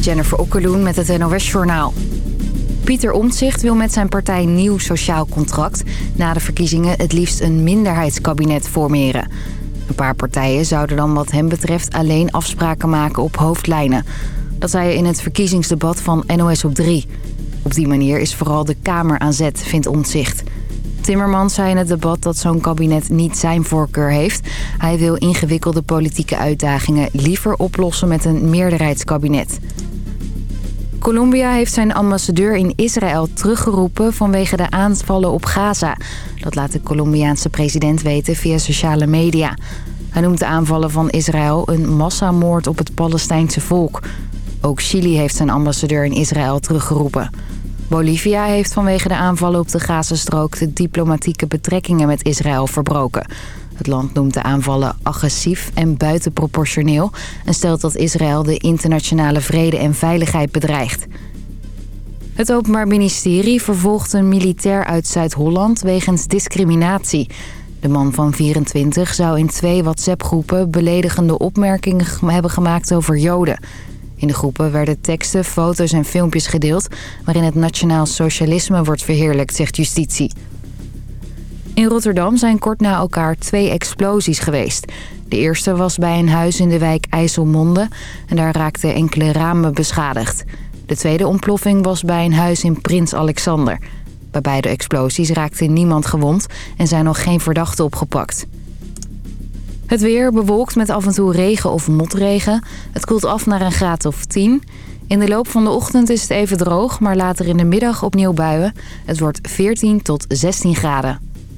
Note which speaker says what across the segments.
Speaker 1: Jennifer Okkeloen met het NOS Journaal. Pieter Omtzigt wil met zijn partij Nieuw Sociaal Contract... na de verkiezingen het liefst een minderheidskabinet formeren. Een paar partijen zouden dan wat hem betreft alleen afspraken maken op hoofdlijnen. Dat zei hij in het verkiezingsdebat van NOS op 3. Op die manier is vooral de Kamer aan zet, vindt Omtzigt... Timmermans zei in het debat dat zo'n kabinet niet zijn voorkeur heeft. Hij wil ingewikkelde politieke uitdagingen liever oplossen met een meerderheidskabinet. Colombia heeft zijn ambassadeur in Israël teruggeroepen vanwege de aanvallen op Gaza. Dat laat de Colombiaanse president weten via sociale media. Hij noemt de aanvallen van Israël een massamoord op het Palestijnse volk. Ook Chili heeft zijn ambassadeur in Israël teruggeroepen. Bolivia heeft vanwege de aanvallen op de Gazastrook... de diplomatieke betrekkingen met Israël verbroken. Het land noemt de aanvallen agressief en buitenproportioneel... en stelt dat Israël de internationale vrede en veiligheid bedreigt. Het Openbaar Ministerie vervolgt een militair uit Zuid-Holland wegens discriminatie. De man van 24 zou in twee WhatsApp-groepen beledigende opmerkingen hebben gemaakt over Joden... In de groepen werden teksten, foto's en filmpjes gedeeld... waarin het nationaal socialisme wordt verheerlijkt, zegt justitie. In Rotterdam zijn kort na elkaar twee explosies geweest. De eerste was bij een huis in de wijk IJsselmonde... en daar raakten enkele ramen beschadigd. De tweede ontploffing was bij een huis in Prins Alexander. Bij beide explosies raakte niemand gewond... en zijn nog geen verdachten opgepakt. Het weer bewolkt met af en toe regen of motregen. Het koelt af naar een graad of 10. In de loop van de ochtend is het even droog, maar later in de middag opnieuw buien. Het wordt 14 tot 16 graden.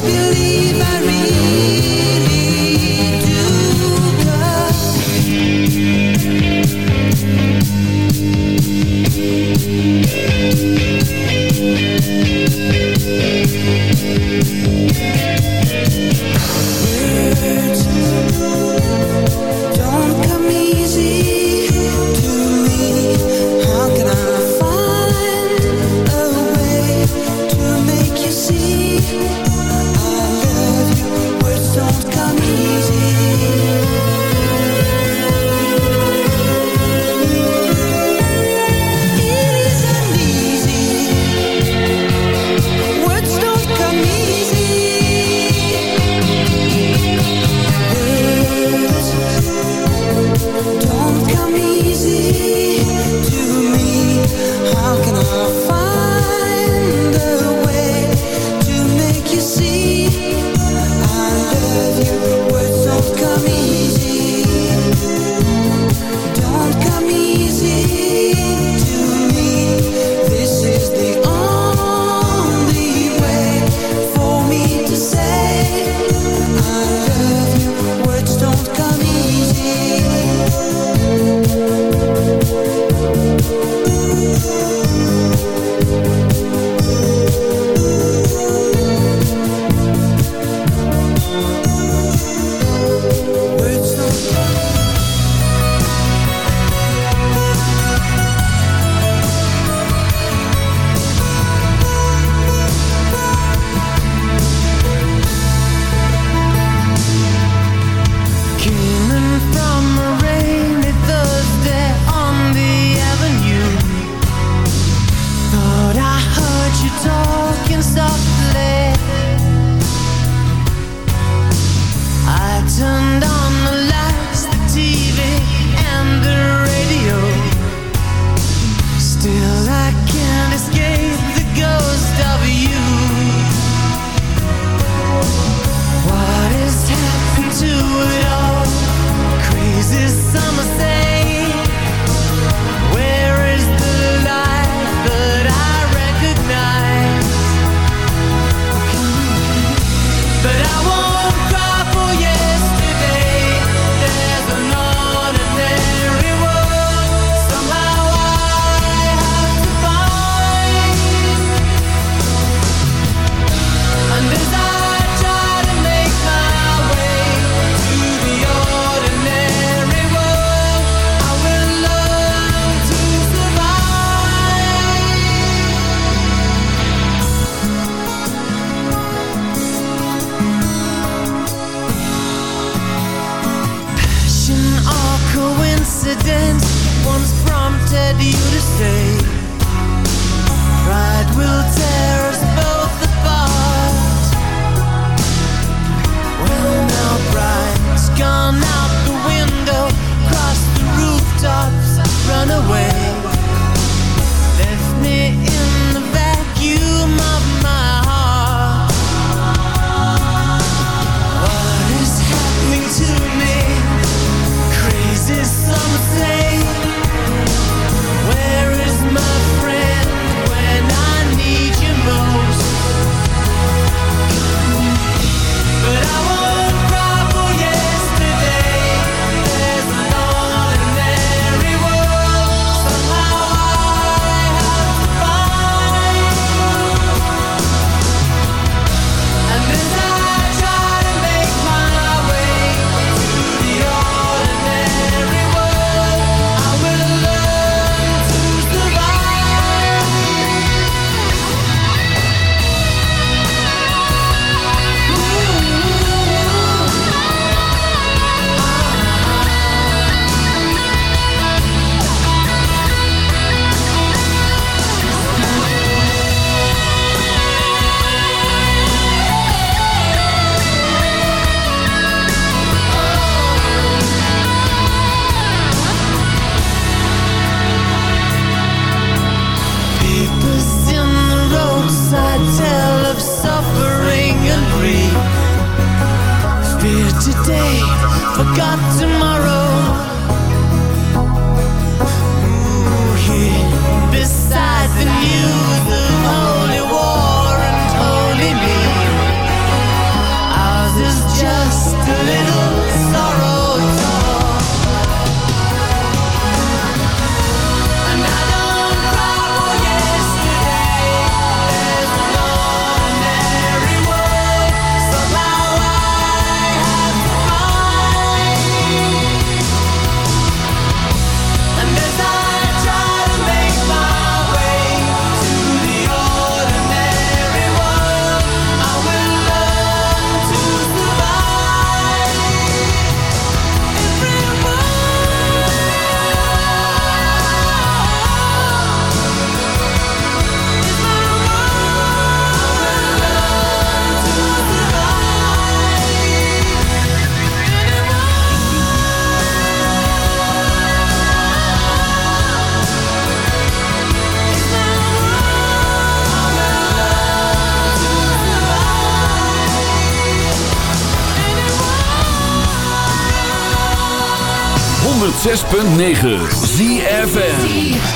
Speaker 2: believe I really 106.9 ZFN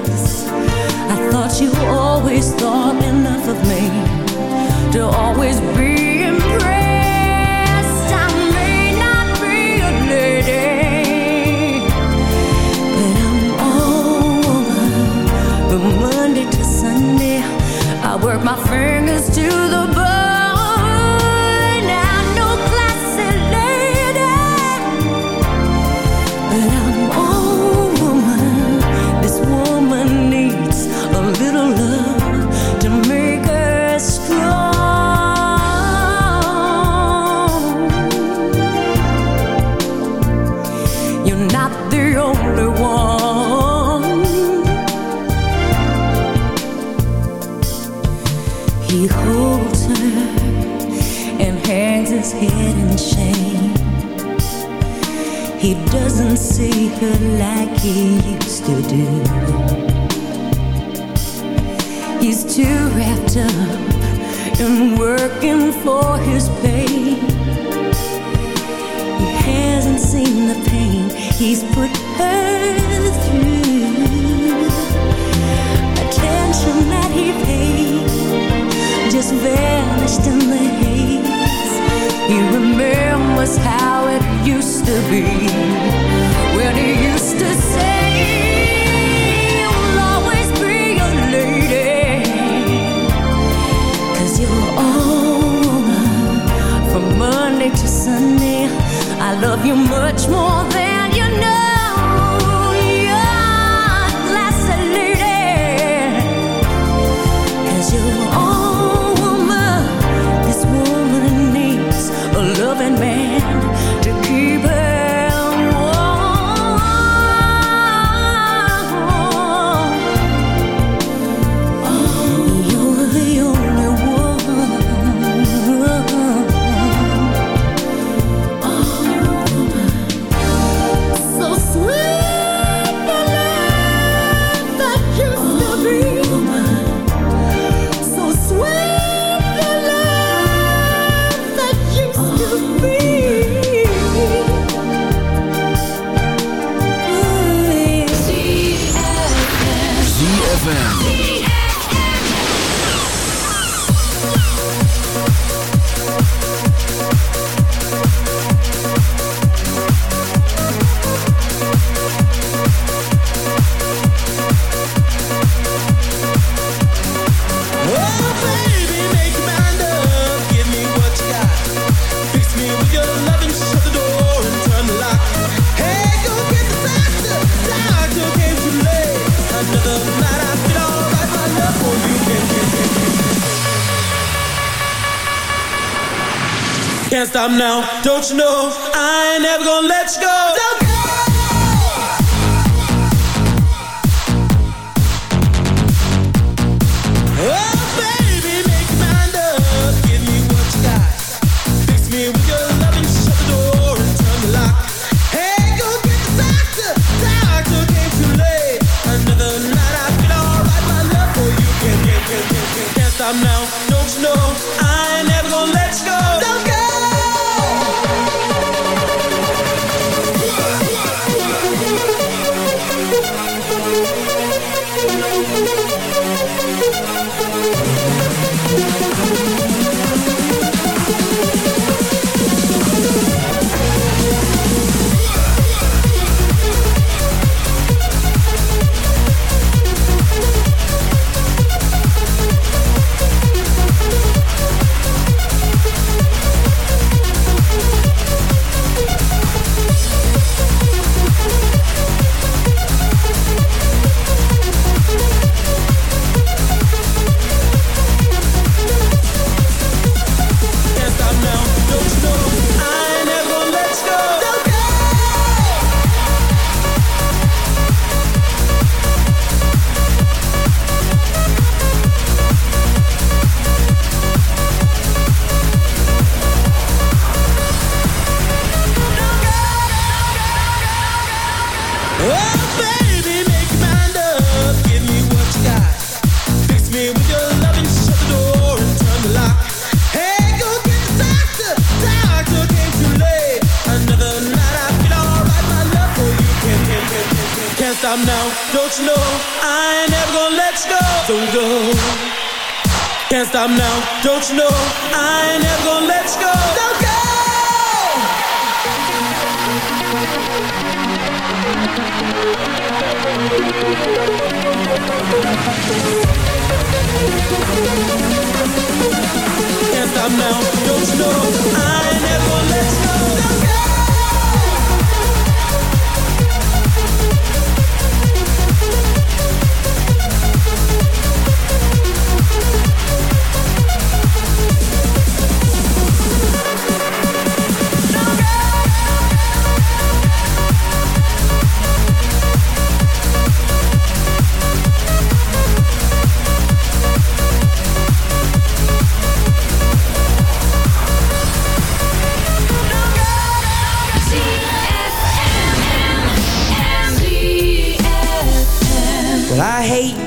Speaker 2: You always thought enough of me to always be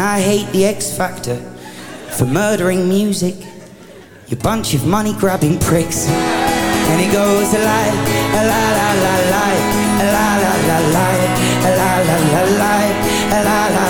Speaker 3: I hate the X Factor for murdering music, you bunch of money grabbing pricks. And it goes a lie, a la la la la, a la la la la, a la la la la, a la la,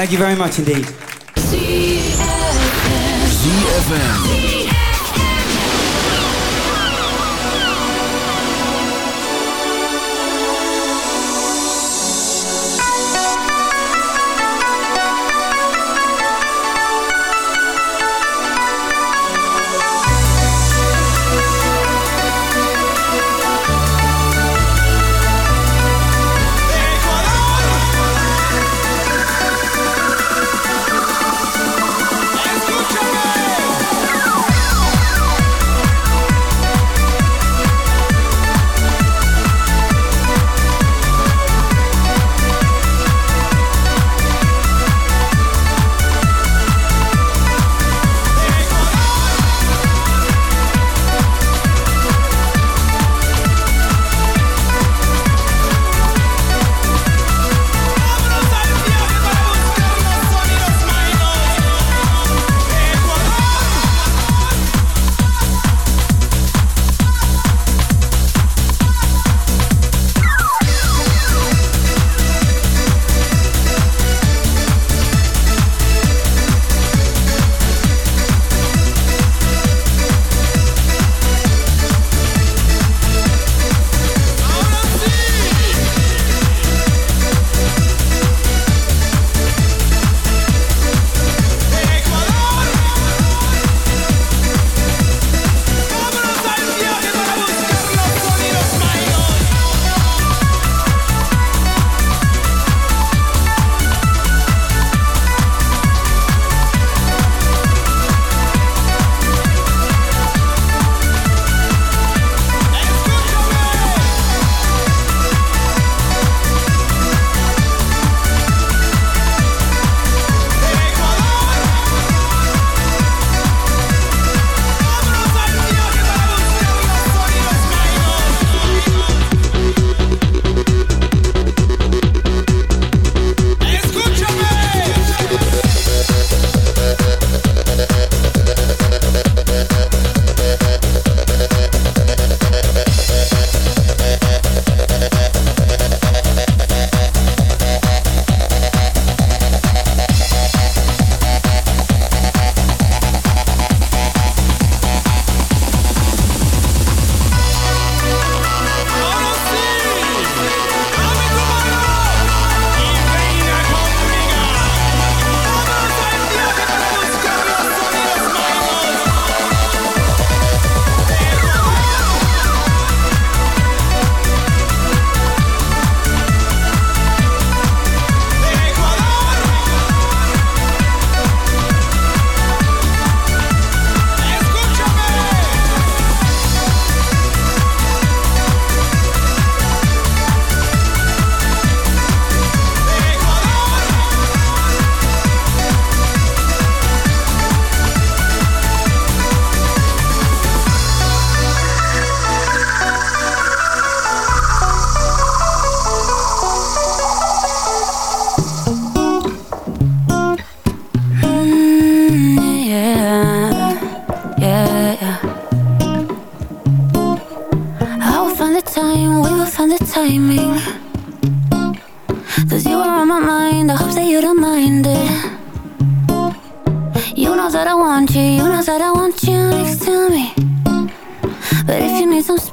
Speaker 3: Thank you very much indeed.
Speaker 4: ZFM.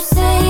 Speaker 5: say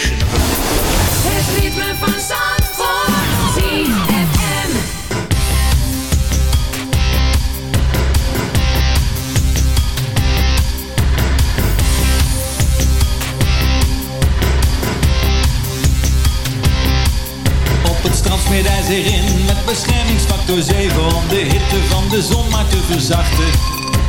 Speaker 2: Het ritme van
Speaker 4: Zandvoort.
Speaker 6: ZFM. Op het strand smeert hij zich met beschermingsfactor 7 om de hitte van de zon maar te verzachten.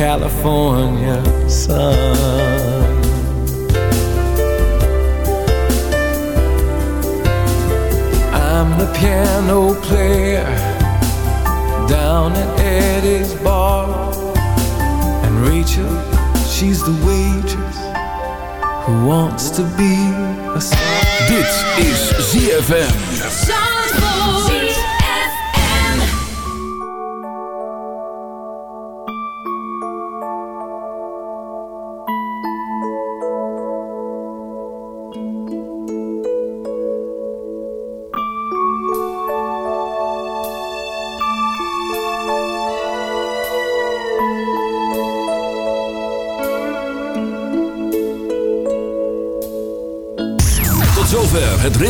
Speaker 7: California sun. I'm the piano player down at Eddie's bar. And Rachel, she's the waitress who wants to be a star.
Speaker 8: Dit is ZFM.